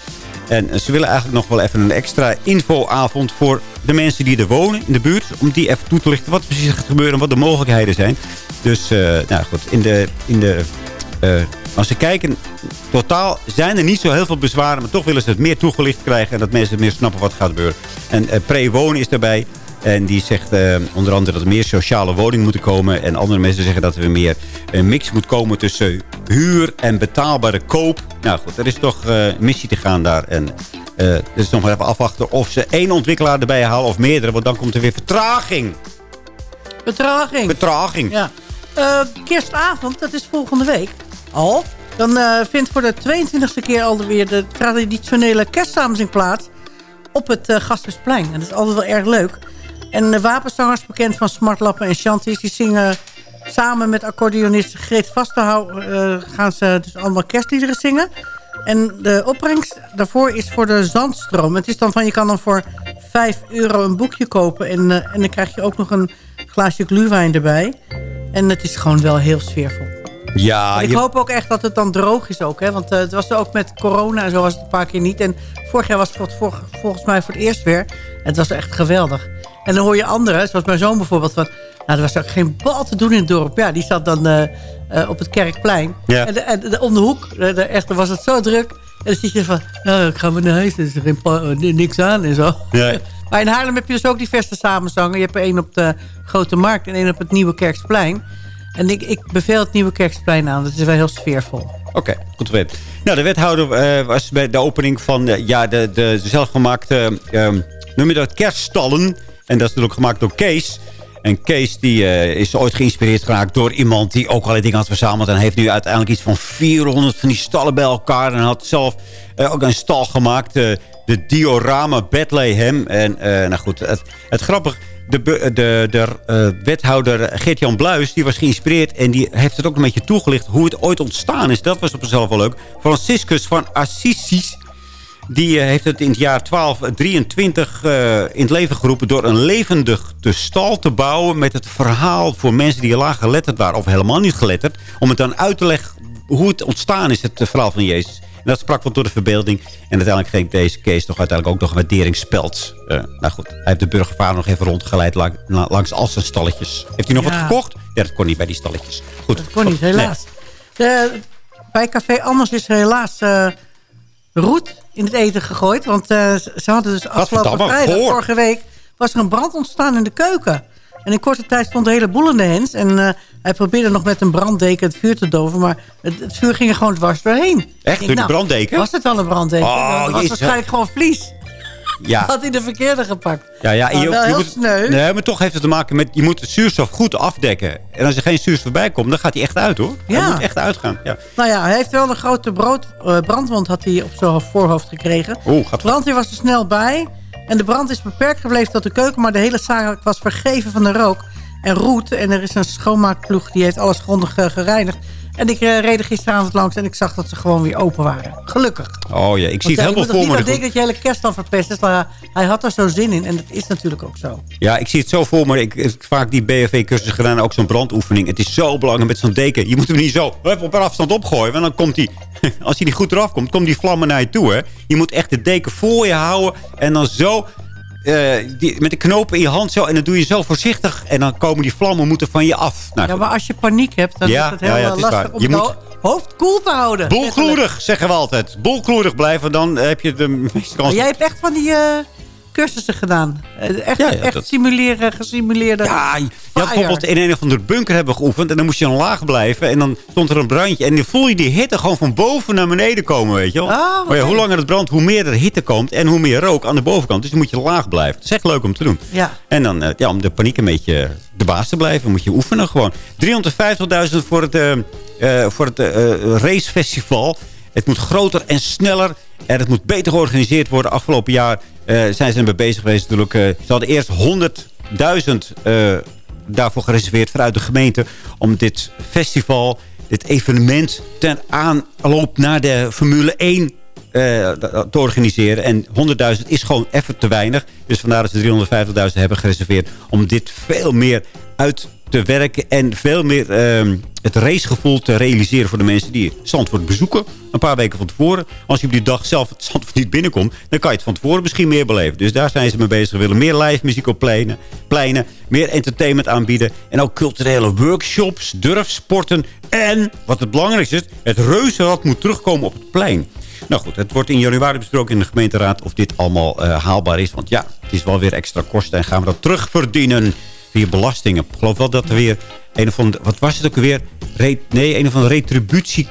En ze willen eigenlijk nog wel even een extra infoavond voor de mensen die er wonen in de buurt. Om die even toe te lichten wat precies gaat gebeuren en wat de mogelijkheden zijn. Dus, eh, nou goed, in de... In de eh, als ze kijken, totaal zijn er niet zo heel veel bezwaren. Maar toch willen ze het meer toegelicht krijgen. En dat mensen meer snappen wat gaat gebeuren. En eh, Pre-Wonen is daarbij. En die zegt onder andere dat er meer sociale woningen moeten komen. En andere mensen zeggen dat er meer een mix moet komen tussen huur en betaalbare koop. Nou goed, er is toch een missie te gaan daar. En het is nog maar even afwachten of ze één ontwikkelaar erbij halen of meerdere. Want dan komt er weer vertraging. Vertraging. Vertraging. Ja. Eh, kerstavond, dat is volgende week al. Dan eh, vindt voor de 22e keer alweer de traditionele kerstsamenstelling plaats op het uh, Gasthuisplein. En dat is altijd wel erg leuk. En de wapenzangers, bekend van Smartlappen en Chanties, die zingen samen met accordeonist Greet Vastenhouw... eh, gaan ze dus allemaal kerstliederen zingen. En de opbrengst daarvoor is voor de zandstroom. Het is dan van, je kan dan voor 5 euro een boekje kopen. En, eh, en dan krijg je ook nog een glaasje glühwein erbij. En het is gewoon wel heel sfeervol. Ja, En ik je- hoop ook echt dat het dan droog is ook. Hè? Want eh, het was ook met corona en zo was het een paar keer niet. En vorig jaar was het vol- vol- volgens mij voor het eerst weer. En het was echt geweldig. En dan hoor je anderen, zoals mijn zoon bijvoorbeeld... Van, nou, er was ook geen bal te doen in het dorp. Ja, die zat dan eh, eh, op het Kerkplein. Ja. En, en om de hoek, echt, was het zo druk. En dan zit je van, nou, ik ga maar naar huis. Er is er geen niks aan en zo. Ja. [LAUGHS] Maar in Haarlem heb je dus ook diverse samenzangen. Je hebt er één op de Grote Markt en één op het Nieuwe Kerksplein. En ik, ik beveel het Nieuwe Kerksplein aan. Dat is wel heel sfeervol. Oké, goed te weten. Nou, de wethouder eh, was bij de opening van eh, ja, de, de zelfgemaakte, ehm, noem je dat, kerststallen. En dat is natuurlijk gemaakt door Kees. En Kees die, eh, is ooit geïnspireerd geraakt door iemand die ook allerlei dingen had verzameld. En heeft nu uiteindelijk iets van 400 van die stallen bij elkaar. En had zelf eh, ook een stal gemaakt, eh, de Diorama Bethlehem. En nou goed, het, het grappige de, de, de wethouder Geert-Jan Bluis, die was geïnspireerd... en die heeft het ook een beetje toegelicht hoe het ooit ontstaan is. Dat was op zichzelf wel leuk. Franciscus van Assisi, die eh, heeft het in het jaar 1223 eh, in het leven geroepen... door een levendig de stal te bouwen met het verhaal voor mensen die laag geletterd waren... of helemaal niet geletterd, om het dan uit te leggen hoe het ontstaan is, het eh, verhaal van Jezus. En dat sprak wel door de verbeelding. En uiteindelijk kreeg deze Kees toch uiteindelijk ook nog een waarderingsspeld. Eh, nou goed, hij heeft de burgervader nog even rondgeleid lang- la- langs al zijn stalletjes. Heeft hij nog Ja. wat gekocht? Ja, dat kon niet bij die stalletjes. Goed. Dat kon niet, helaas. De, bij Café Anders is helaas eh roet in het eten gegooid. Want eh, ze hadden dus afgelopen vrijdag, vorige week... was er een brand ontstaan in de keuken. En in korte tijd stond de hele boel in de hens. En eh, hij probeerde nog met een branddeken het vuur te doven. Maar het, het vuur ging er gewoon dwars doorheen. Denk, door die nou, branddeken? Was het wel een branddeken? Oh, was jezus. waarschijnlijk gewoon vlies. Ja. [LAUGHS] Had hij de verkeerde gepakt. Ja, ja, en Maar wel heel moet, sneu. Nee, maar toch heeft het te maken met... je moet de zuurstof goed afdekken. En als er geen zuurstof bij komt, dan gaat hij echt uit, hoor. Hij Ja. moet echt uitgaan. Ja. Nou ja, hij heeft wel een grote brood, eh, brandwond had hij op zijn voorhoofd gekregen. Oeh, gaat De brandweer was er snel bij. En de brand is beperkt gebleven tot de keuken. Maar de hele zaak was vergeven van de rook en roet. En er is een schoonmaakploeg die heeft alles grondig eh, gereinigd. En ik eh, reed er gisteravond langs en ik zag dat ze gewoon weer open waren. Gelukkig. Oh ja, ik zie het helemaal moet voor niet me. dat denken dat je hele kerst dan verpest is. Maar hij had er zo zin in. En dat is natuurlijk ook zo. Ja, ik zie het zo voor me. Ik ik heb vaak die BFV-cursus gedaan, ook zo'n brandoefening. Het is zo belangrijk met zo'n deken. Je moet hem niet zo even op een afstand opgooien. Want dan komt hij, [LAUGHS] als hij niet goed eraf komt, komt die vlammen naar je toe. Hè? Je moet echt de deken voor je houden. En dan zo eh, die, met de knopen in je hand zo. En dan doe je zo voorzichtig. En dan komen die vlammen moeten van je af. Nou, Ja, maar als je paniek hebt, dan Ja, is het heel ja, ja, eh, het is lastig waar. om Je moet- ho- hoofd koel te houden. Bolkloerig, zeggen we altijd. Bolkloerig blijven, dan heb je de meeste Maar kans. jij hebt echt van die eh, cursussen gedaan. Eh, Echt, Ja, ja, echt dat- simuleren, gesimuleerde Ja, je had bijvoorbeeld in een of andere bunker hebben geoefend. En dan moest je dan laag blijven. En dan stond er een brandje. En dan voel je die hitte gewoon van boven naar beneden komen, weet je wel. Maar ja, hoe langer het brandt, hoe meer er hitte komt. En hoe meer rook aan de bovenkant. Dus dan moet je laag blijven. Dat is echt leuk om te doen. Ja. En dan, eh, ja, om de paniek een beetje de baas te blijven, moet je oefenen gewoon. 350.000 voor het, eh, eh, voor het eh, eh, racefestival. Het moet groter en sneller. En het moet beter georganiseerd worden. Afgelopen jaar eh, zijn ze ermee bezig geweest. Natuurlijk, eh, ze hadden eerst 100.000 eh, daarvoor gereserveerd vanuit de gemeente. Om dit festival, dit evenement ten aanloop naar de Formule 1 eh, te organiseren. En 100.000 is gewoon even te weinig. Dus vandaar dat ze 350.000 hebben gereserveerd. Om dit veel meer uit te werken. En veel meer ehm, het racegevoel te realiseren voor de mensen die Zandvoort bezoeken. Een paar weken van tevoren. Als je op die dag zelf het Zandvoort niet binnenkomt. Dan kan je het van tevoren misschien meer beleven. Dus daar zijn ze mee bezig. Ze willen meer live muziek op pleinen. pleinen meer entertainment aanbieden. En ook culturele workshops, durfsporten. En, wat het belangrijkste is, het reuzenrad moet terugkomen op het plein. Nou goed, het wordt in januari besproken in de gemeenteraad of dit allemaal eh, haalbaar is. Want ja, het is wel weer extra kosten en gaan we dat terugverdienen via belastingen. Ik geloof wel dat er weer een of andere, wat was het ook weer? Nee, een of andere retributie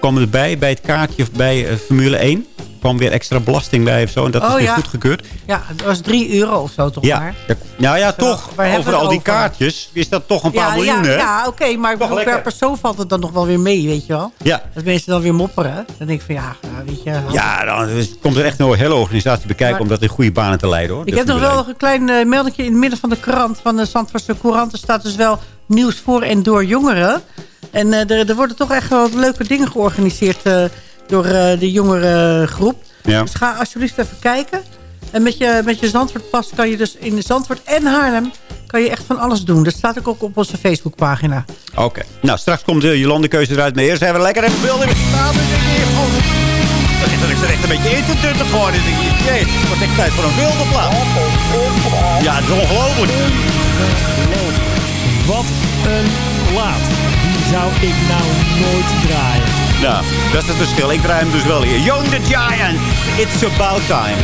kwam erbij bij het kaartje bij eh, Formule 1. Er kwam weer extra belasting bij of zo en dat is Oh, weer ja. goedgekeurd. Ja, dat was 3 euro of zo toch Ja, maar. ja, nou ja, toch. Over al die kaartjes is dat toch een paar Ja, miljoen, hè? ja oké, maar bedoel, per persoon valt het dan nog wel weer mee, weet je wel. Ja. Dat mensen dan weer mopperen. Dan denk ik van ja, nou, weet je. Ja, dan komt er echt een hele organisatie bekijken Maar- om dat in goede banen te leiden, hoor. Ik heb nog wel nog een klein eh, meldingje in het midden van de krant. Van de Zandvoortse Courant. Er staat dus wel nieuws voor en door jongeren. En eh, er, er worden toch echt wel leuke dingen georganiseerd eh, door eh, de jongerengroep. Ja. Dus ga alsjeblieft even kijken. En met je, met je Zandvoortpas kan je dus in Zandvoort en Haarlem... kan je echt van alles doen. Dat staat ook op onze Facebookpagina. Oké. Nou, straks komt de Jolandekeuze eruit. Maar eerst even lekker even beelden met staan. Dan denk je, oh, dan is er echt een beetje in te tutten geworden. Dan denk je, jee, het wordt echt tijd voor een wilde plaat. Ja, het is ongelooflijk. Wat een plaat. Die zou ik nou nooit draaien. Nou, dat is het verschil. Ik draai hem dus wel hier. Young the Giant. It's about time.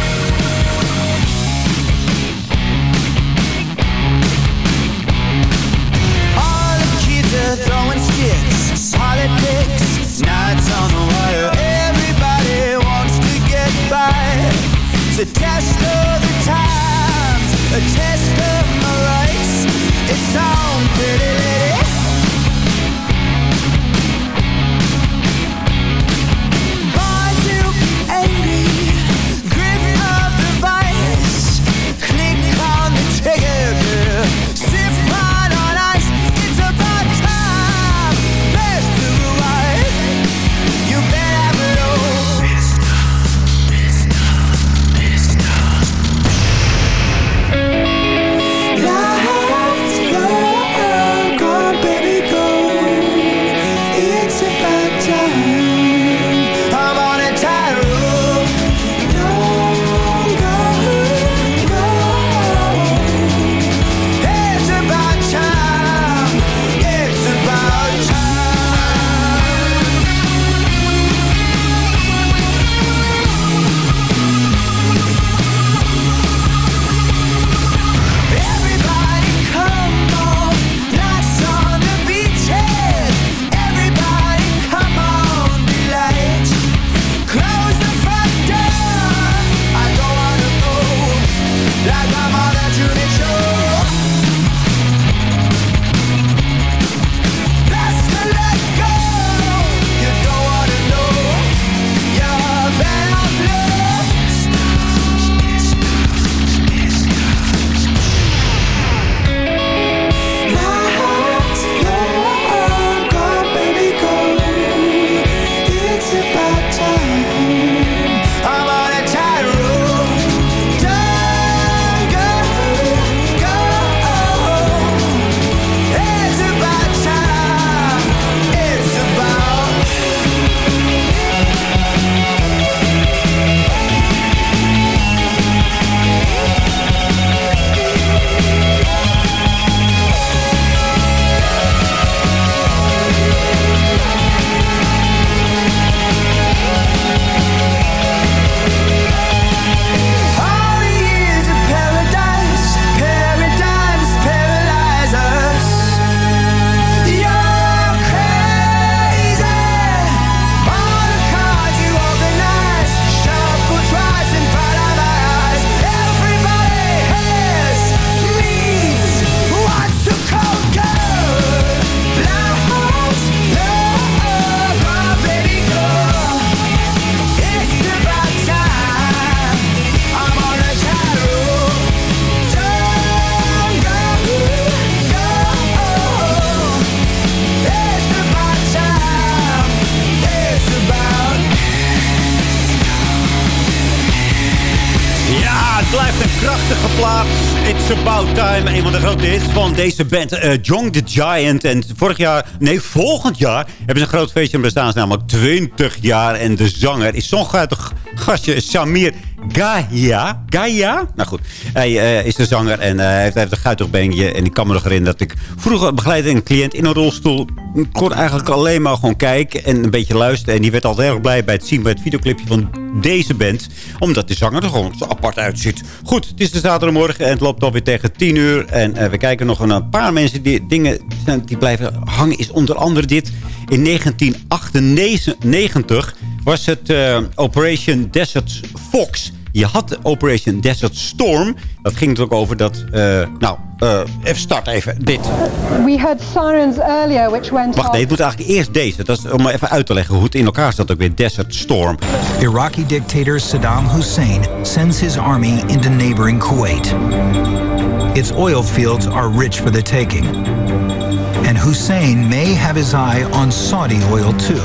All throwing sticks. Politics, nights on the wire. Everybody wants to get by. It's a test of the times, a test of my van deze band, eh John the Giant. En vorig jaar, nee, volgend jaar hebben ze een groot feestje. Bestaan namelijk 20 jaar. En de zanger is zo'n gastje, Samir Gaia. Gaia? Nou goed, hij eh, is de zanger en eh, hij heeft, een guitig beentje. En ik kan me nog herinneren dat ik vroeger begeleidde een cliënt in een rolstoel. Ik kon eigenlijk alleen maar gewoon kijken en een beetje luisteren. En die werd altijd erg blij bij het zien bij het videoclipje van deze band. Omdat de zanger er gewoon zo apart uitziet. Goed, het is de zaterdagmorgen en het loopt alweer tegen 10 uur. En eh, we kijken nog een paar mensen die dingen die blijven hangen. Is onder andere dit. In 1998 was het eh, Operation Desert Fox. Je had Operation Desert Storm. Dat ging natuurlijk over dat... eh, nou, eh, even start even dit. We heard sirens earlier which went Wacht, off. nee, het moet eigenlijk eerst deze. Dat is om maar even uit te leggen hoe het in elkaar zat ook weer. Desert Storm. Iraqi dictator Saddam Hussein sends his army into neighboring Kuwait. Its oil fields are rich for the taking. And Hussein may have his eye on Saudi oil too.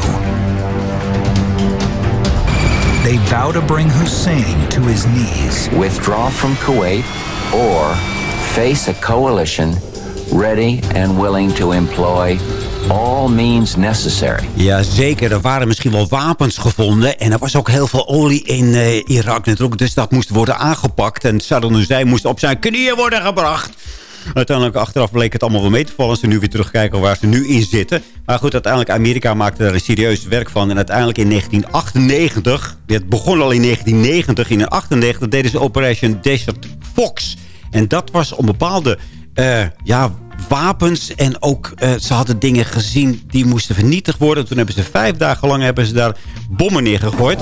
They vow to bring Hussein to his knees. withdraw from Kuwait or face a coalition ready and willing to employ all means necessary. Ja, zeker. Er waren misschien wel wapens gevonden. En er was ook heel veel olie in eh, Irak natuurlijk. Dus dat moest worden aangepakt. En Saddam Hussein moest op zijn knieën worden gebracht. Uiteindelijk achteraf bleek het allemaal wel mee te vallen. Als ze nu weer terugkijken waar ze nu in zitten. Maar goed, uiteindelijk Amerika maakte daar een serieus werk van. En uiteindelijk in 1998... Het begon al in 1990. In 1998 deden ze Operation Desert Fox. En dat was om bepaalde eh, ja, wapens. En ook, eh, ze hadden dingen gezien die moesten vernietigd worden. Toen hebben ze vijf dagen lang hebben ze daar bommen neergegooid.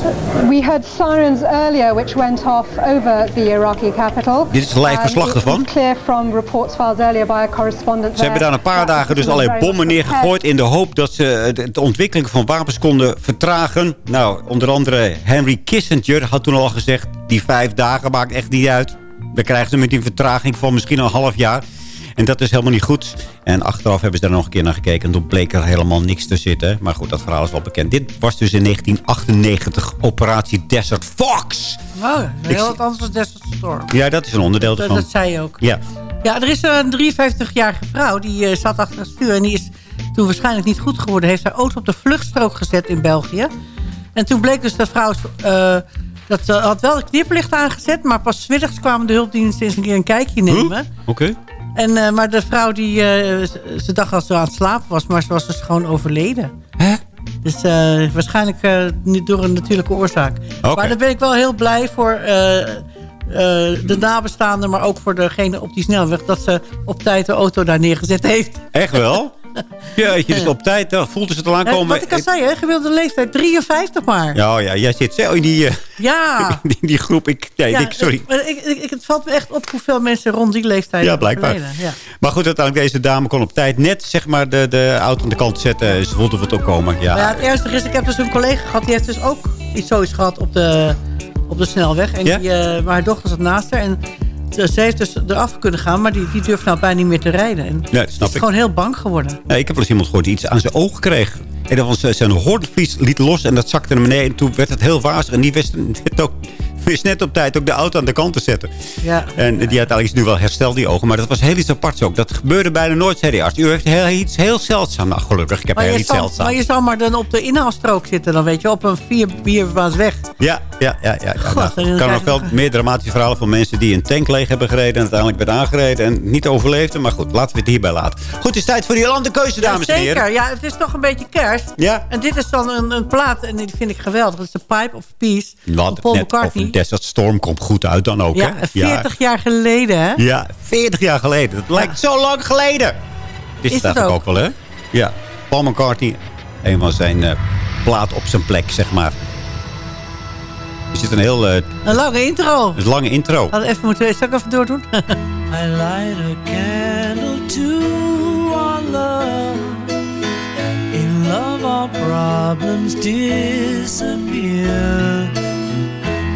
We heard sirens earlier which went off over the Iraqi capital. Dit is live verslag Um, it ervan. was clear from reports filed earlier by a correspondent Ze hebben daar een paar dagen dus allerlei bommen neergegooid... in de hoop dat ze de, ontwikkeling van wapens konden vertragen. Nou, onder andere Henry Kissinger had toen al gezegd... die vijf dagen maakt echt niet uit. Dan krijgen ze met die vertraging van misschien een half jaar. En dat is helemaal niet goed. En achteraf hebben ze daar nog een keer naar gekeken... en toen bleek er helemaal niks te zitten. Maar goed, dat verhaal is wel bekend. Dit was dus in 1998 Operatie Desert Fox. Oh, heel wat anders dan Desert Storm. Ja, dat is een onderdeel Dat, ervan. dat zei je ook. Ja. Ja, er is een 53-jarige vrouw die eh, zat achter het stuur... en die is toen waarschijnlijk niet goed geworden. Heeft haar auto op de vluchtstrook gezet in België. En toen bleek dus dat vrouw... eh, dat had wel het knipperlicht aangezet... maar pas middags kwamen de hulpdiensten eens een keer een kijkje nemen. Oké. En, eh, maar de vrouw, die, eh, ze- dacht dat ze aan het slapen was... maar ze was dus gewoon overleden. Hè? Dus eh, waarschijnlijk niet door een natuurlijke oorzaak. Maar daar ben ik wel heel blij voor de nabestaanden... maar ook voor degene op die snelweg... dat ze op tijd de auto daar neergezet heeft. Echt wel? [LAUGHS] [LAUGHS] Jeetje, dus op tijd uh, voelden ze het al Eh, aankomen. wat ik al zei, hè, gemiddelde leeftijd 53 maar. Ja, oh ja, jij zit zo in die, eh, Ja. [LAUGHS] in die groep. Ik, nee, Ja, ik, sorry. ik- maar ik, ik, het valt me echt op hoeveel mensen rond die leeftijd Ja, blijkbaar. Ja. Maar goed, uiteindelijk deze dame kon op tijd net zeg maar, de, de auto aan de kant zetten. Ze voelde wat opkomen. Ja. Maar ja, het ernstige is, ik heb dus een collega gehad... die heeft dus ook iets zoiets gehad op de, op de snelweg. En Ja? die, eh, maar haar dochter zat naast haar. En ze, heeft dus eraf kunnen gaan... maar die, die durft nou bijna niet meer te rijden. En Ja, dat snap is ik. gewoon heel bang geworden. Ja, ik heb wel eens iemand gehoord die iets aan zijn oog kreeg. En dan was zijn hoornvlies liet los en dat zakte naar beneden. En toen werd het heel wazig. En die wist, net ook, [LAUGHS] wist net op tijd ook de auto aan de kant te zetten. Ja. En die uiteindelijk is nu wel hersteld, die ogen. Maar dat was heel iets aparts ook. Dat gebeurde bijna nooit, zei de arts. U heeft heel, iets heel zeldzaam. Nou, gelukkig. Ik heb Maar heel iets zal, zeldzaam. maar je zal maar dan op de inhaalstrook zitten dan, weet je. Op een vier, vierbaans weg. Ja, ja, ja. ja, ja. God, Nou, kan nog wel nog- meer dramatische verhalen van mensen die een tank leeg hebben gereden. En uiteindelijk werden aangereden en niet overleefden. Maar goed, laten we het hierbij laten. Goed, het is tijd voor die landenkeuze, dames en heren. Zeker, ja, het is toch een beetje kerst. Ja. En dit is dan een, een plaat, en die vind ik geweldig. Dat is de Pipe of Peace van Want Paul net McCartney. Desert Storm komt goed uit dan ook, Ja, hè? 40 jaar geleden, hè? Ja, 40 jaar geleden. Dat lijkt zo lang geleden. Is, Is het het eigenlijk ook ook? wel, hè? Ja. Paul McCartney, een van zijn eh, plaat op zijn plek, zeg maar. Er zit een heel eh, Een lange intro. een lange intro. Hadden we even moeten, zal ik even doordoen? [LAUGHS] I light a candle to our love. In love, our problems disappear.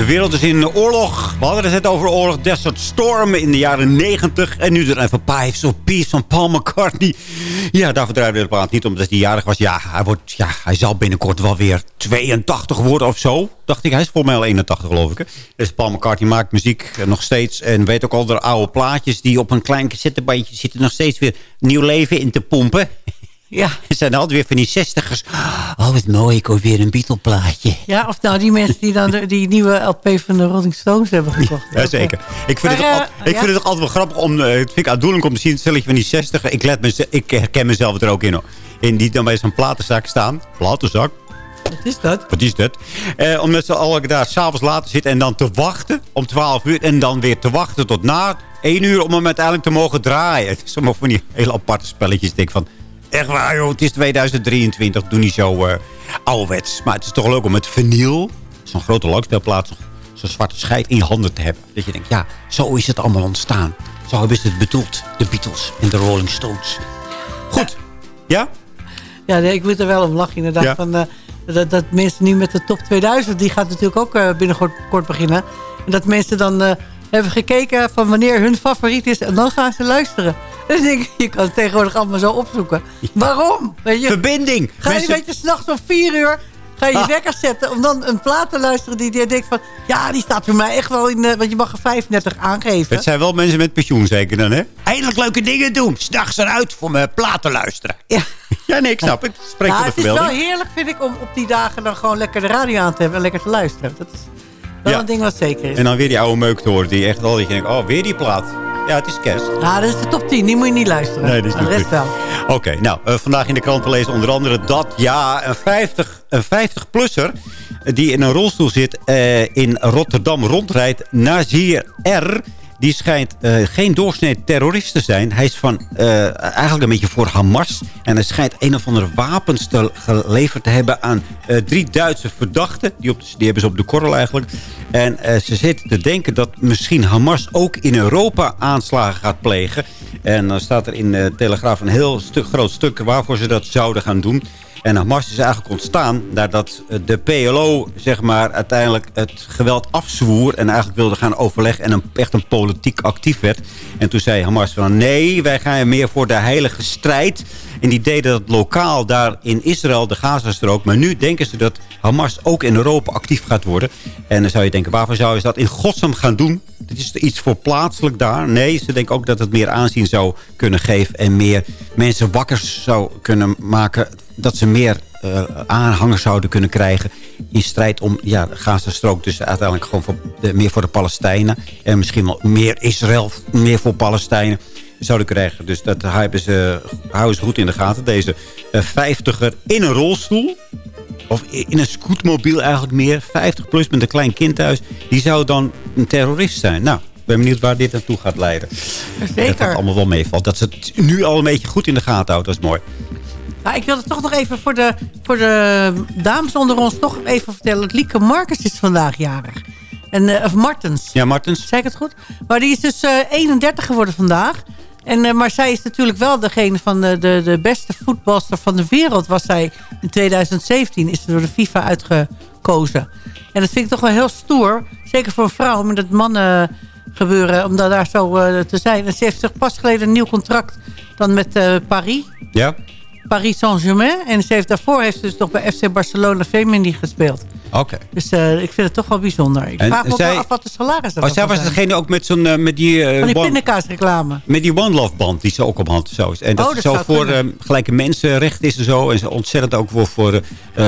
De wereld is in oorlog. We hadden het net over oorlog. Desert Storm in de jaren 90. En nu er even Pipes of Peace van Paul McCartney. Ja, daarvoor we het praat niet omdat hij jarig was. Ja hij, wordt, ja, hij zal binnenkort wel weer 82 worden of zo. Dacht ik, hij is volgens mij al 81 geloof ik. Dus Paul McCartney maakt muziek eh, nog steeds. En weet ook al de oude plaatjes die op een klein cassettebandje zitten. Nog steeds weer nieuw leven in te pompen. Ja. Het zijn altijd weer van die zestigers. Oh, wat mooi, ik hoor weer een Beatle-plaatje. Ja, of nou die mensen die dan die nieuwe LP van de Rolling Stones hebben gekocht. Jazeker. Ik vind, het, Maar, eh, al- ik ja. vind het altijd wel grappig om... eh, het vind ik aandoenlijk om te zien. Stel je van die 60. Ik, let me, ik herken mezelf er ook in. hoor. In die dan bij zo'n platenzak staan. Platenzak? Wat is dat? Wat is dat? Eh, om met z'n allen daar s'avonds later te zitten en dan te wachten om 12 uur. En dan weer te wachten tot na 1 uur om hem uiteindelijk te mogen draaien. [LAUGHS] Het is allemaal van die hele aparte spelletjes. Ik denk van, echt waar joh, het is 2023. Doe niet zo ouderwets. Maar het is toch leuk om met vinyl, zo'n grote langspeelplaat, zo'n zwarte schijf in je handen te hebben. Dat je denkt, ja, zo is het allemaal ontstaan. Zo hebben ze het bedoeld. De Beatles en de Rolling Stones. Goed. Ja? Ja, nee, ik moet er wel om lachen inderdaad. Ja. Van, eh, dat, dat mensen nu met de top 2000, die gaat natuurlijk ook eh, binnenkort kort beginnen. En dat mensen dan hebben gekeken van wanneer hun favoriet is. En dan gaan ze luisteren. [LAUGHS] Dus ik denk, je kan het tegenwoordig allemaal zo opzoeken. Waarom? Weet je, Verbinding. Ga je Mensen- een beetje s'nachts om vier uur... Ga je je Ah. wekker zetten om dan een plaat te luisteren die die denkt van... Ja, die staat voor mij echt wel in... eh, want je mag er 35 aangeven. Het zijn wel mensen met pensioen zeker dan, hè? Eindelijk leuke dingen doen. S'nachts eruit voor mijn plaat te luisteren. Ja. Ja, nee, ik snap het. Spreek Ja, van de het is wel verbeelding. heerlijk, vind ik, om op die dagen dan gewoon lekker de radio aan te hebben en lekker te luisteren. Dat is wel Ja. een ding wat zeker is. En dan weer die oude meuk te horen. Die echt al, die denkt, oh, weer die plaat. Ja, het is kerst. Ja, dat is de top 10. Die moet je niet luisteren. Nee, die is de niet rest goed. wel. Oké, nou, eh, vandaag in de krant te lezen onder andere dat, ja, een 50, een 50-plusser die in een rolstoel zit eh, in Rotterdam rondrijdt, Nazir R. Die schijnt eh, geen doorsnee terrorist te zijn. Hij is van, eh, eigenlijk een beetje voor Hamas. En hij schijnt een of andere wapens te, geleverd te hebben aan eh, drie Duitse verdachten. Die, op, die hebben ze op de korrel eigenlijk. En ze zitten te denken dat misschien Hamas ook in Europa aanslagen gaat plegen. En dan staat er in de Telegraaf een heel stuk, groot stuk waarvoor ze dat zouden gaan doen. En Hamas is eigenlijk ontstaan nadat de PLO zeg maar, uiteindelijk het geweld afzwoer... en eigenlijk wilde gaan overleggen en een, echt een politiek actief werd. En toen zei Hamas van nee, wij gaan meer voor de heilige strijd. En die deden dat lokaal daar in Israël, de Gazastrook. Maar nu denken ze dat Hamas ook in Europa actief gaat worden. En dan zou je denken, waarvoor zouden ze dat in godsnaam gaan doen? Het is iets voor plaatselijk daar. Nee, ze denken ook dat het meer aanzien zou kunnen geven... en meer mensen wakker zou kunnen maken... dat ze meer eh, aanhangers zouden kunnen krijgen... in strijd om ja, de Gazastrook. Dus uiteindelijk gewoon voor de, meer voor de Palestijnen. En misschien wel meer Israël, meer voor Palestijnen zouden krijgen. Dus dat hebben ze, houden ze goed in de gaten. Deze eh, vijftiger in een rolstoel. Of in een scootmobiel eigenlijk meer. 50 plus met een klein kind thuis. Die zou dan een terrorist zijn. Nou, ik ben benieuwd waar dit naartoe gaat leiden. Dat het allemaal wel meevalt. Dat ze het nu al een beetje goed in de gaten houdt. Dat is mooi. Nou, ik wilde toch nog even voor de, voor de dames onder ons toch even vertellen. dat Lieke Marcus is vandaag jarig. En, eh, of Martens. Ja, Martens. Zeg ik het goed? Maar die is dus eh, 31 geworden vandaag. En, eh, maar zij is natuurlijk wel degene van de, de, de beste voetbalster van de wereld. Was zij in 2017 is ze door de FIFA uitgekozen. En dat vind ik toch wel heel stoer. Zeker voor een vrouw, met het mannen gebeuren. Om daar zo eh, te zijn. En ze heeft zich pas geleden een nieuw contract dan met eh, Paris. Ja? Paris Saint-Germain. En ze heeft, daarvoor heeft ze dus nog bij FC Barcelona Femini gespeeld. Oké. Dus eh, ik vind het toch wel bijzonder. Ik En vraag me ook zij- wel af wat de salaris Oh, ervan zij was zijn. degene ook met, zo'n, eh, met die... eh, Van die one- pindakaasreclame. Met die One Love band die ze ook op hand zo is. En dat Oh, dat zo voor gelijke mensenrechten is en zo. En ze ontzettend ook voor, voor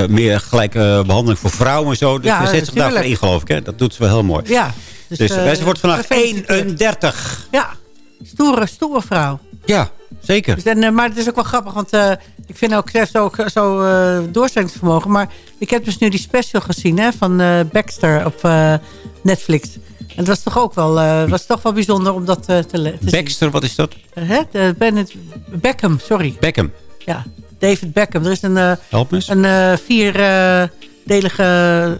meer gelijke behandeling voor vrouwen en zo. Dus Ja, ze zet zich daarvoor in geloof ik. Hè? Dat doet ze wel heel mooi. Ja. Dus, Dus, ze wordt vandaag gefeliciteerd. 31. Ja, stoere, stoere vrouw. Ja, zeker. Dus en, eh, maar het is ook wel grappig, want eh, ik vind ook, ze ook zo eh doorzettingsvermogen. Maar ik heb dus nu die special gezien hè, van Baxter op Netflix. En het was toch ook wel, was toch wel bijzonder om dat te, te zien. Baxter, wat is dat? Hè? De Bennett, Beckham, sorry. Beckham. Ja, David Beckham. Er is een, een vierdelige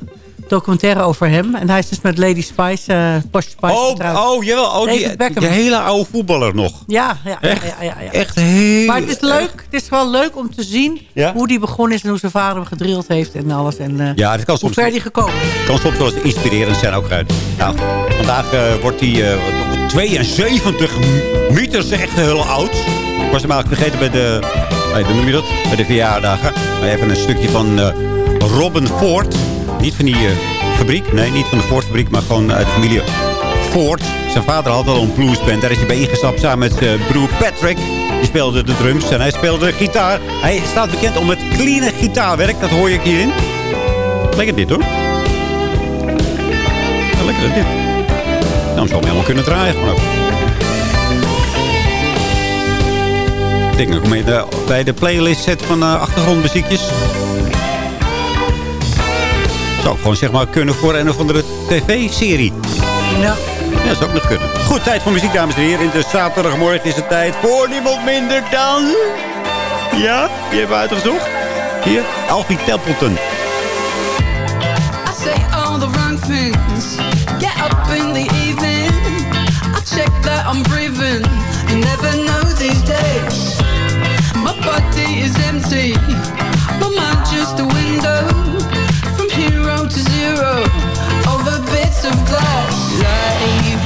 documentaire over hem. En hij is dus met Lady Spice, eh Posh Spice Oh, getrouwd. oh, jawel. Oh, die, hele oude voetballer nog. Ja, ja, ja, Echt? ja, ja, ja. Echt heel... Maar het is leuk. Het is wel leuk om te zien hoe die begonnen is en hoe zijn vader hem gedrild heeft en alles. En eh, Ja, dat kan hoe soms, ver die gekomen is. kan soms wel eens inspirerend zijn ook uit. Nou, vandaag eh, wordt hij eh, 72 meters echt heel oud. Ik was hem eigenlijk vergeten bij de, bij, hoe dat? Bij de verjaardagen. Maar even een stukje van Robin Ford. Niet van die eh, fabriek, nee, niet van de Ford-fabriek, maar gewoon uit de familie Ford. Zijn vader had al een bluesband. Daar is hij bij ingestapt samen met zijn broer Patrick. Die speelde de drums en hij speelde de gitaar. Hij staat bekend om het clean gitaarwerk. Dat hoor ook hierin. Lekker dit hoor. Ja, lekker dit. Nou, zou hem helemaal kunnen draaien. gewoon. Ik denk dat ik de, bij de playlist zet van eh, achtergrondmuziekjes. Zou gewoon zeg maar kunnen voor een of andere tv-serie. Ja. Ja, dat zou ook nog kunnen. Goed, tijd voor muziek, dames en heren. In de zaterdagmorgen is het tijd voor niemand minder dan... Ja, hebben we uitgezocht. Hier, Alfie Templeton. I say all the wrong things. Get up in the evening. I check that I'm breathing. You never know these days. My body is empty. Of glass. Life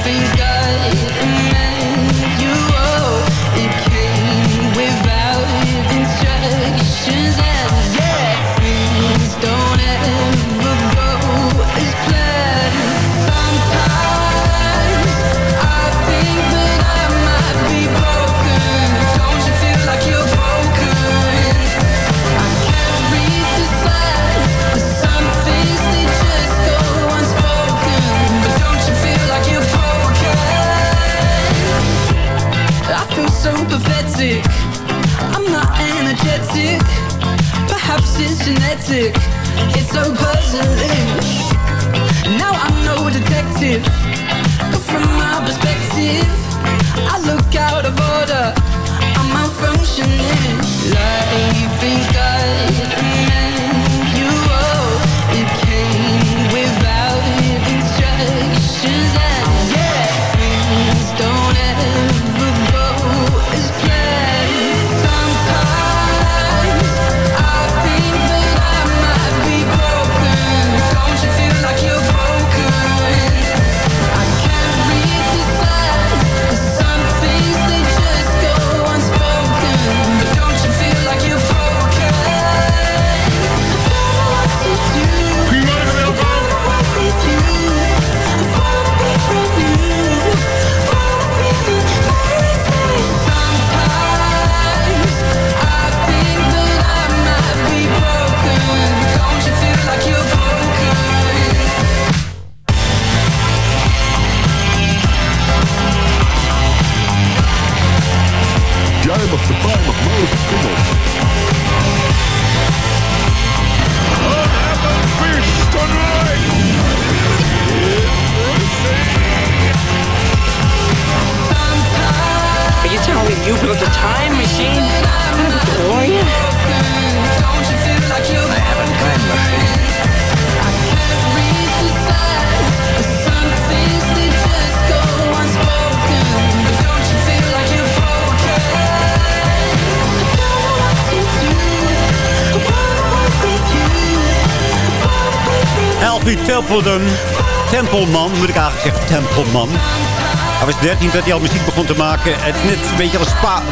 Tempelman, moet ik eigenlijk zeggen. Tempelman. Hij was 13 dat hij al muziek begon te maken. Het net een beetje als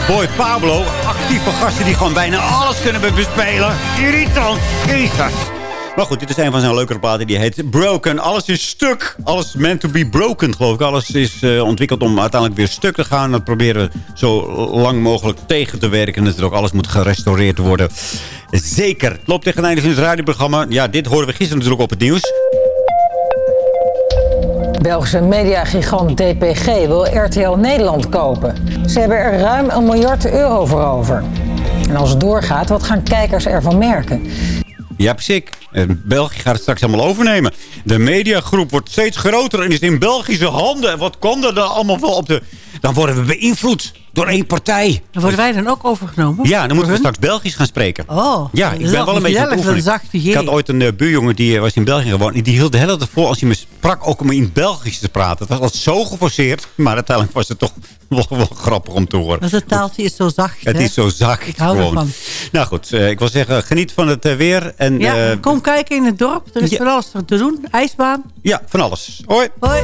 Boy Pablo. Actieve gasten die gewoon bijna alles kunnen be- bespelen. Irritant. Jezus. Maar goed, dit is een van zijn leukere platen. Die heet Broken. Alles is stuk. Alles meant to be broken, geloof ik. Alles is eh, ontwikkeld om uiteindelijk weer stuk te gaan. Dat proberen we zo lang mogelijk tegen te werken. En dat er ook alles moet gerestaureerd worden. Zeker. Het loopt tegen het einde van het radioprogramma. Ja, dit hoorden we gisteren natuurlijk op het nieuws. Belgische mediagigant DPG wil RTL Nederland kopen. Ze hebben er ruim een miljard euro voor over. En als het doorgaat, wat gaan kijkers ervan merken? Ja, precies. België gaat het straks allemaal overnemen. De mediagroep wordt steeds groter en is in Belgische handen. En wat komt er dan allemaal wel op de... Dan worden we beïnvloed door één partij. Dan worden wij dan ook overgenomen? Ja, dan moeten we straks Belgisch gaan spreken. Oh, Ja, ik ben wel een beetje. Ik had ooit een uh, buurjongen die uh, was in België gewoond. Die hield de hele tijd vol als hij me sprak ook om in Belgisch te praten. Het was altijd zo geforceerd. Maar uiteindelijk was het toch [LAUGHS] wel, wel grappig om te horen. Want het taaltje is zo zacht. Het hè? is zo zacht. Ik hou gewoon. ervan. Nou goed, uh, ik wil zeggen, geniet van het weer. En, Ja, kom kijken in het dorp. Er is ja. van alles te doen. IJsbaan. ja, van alles. Hoi. Hoi.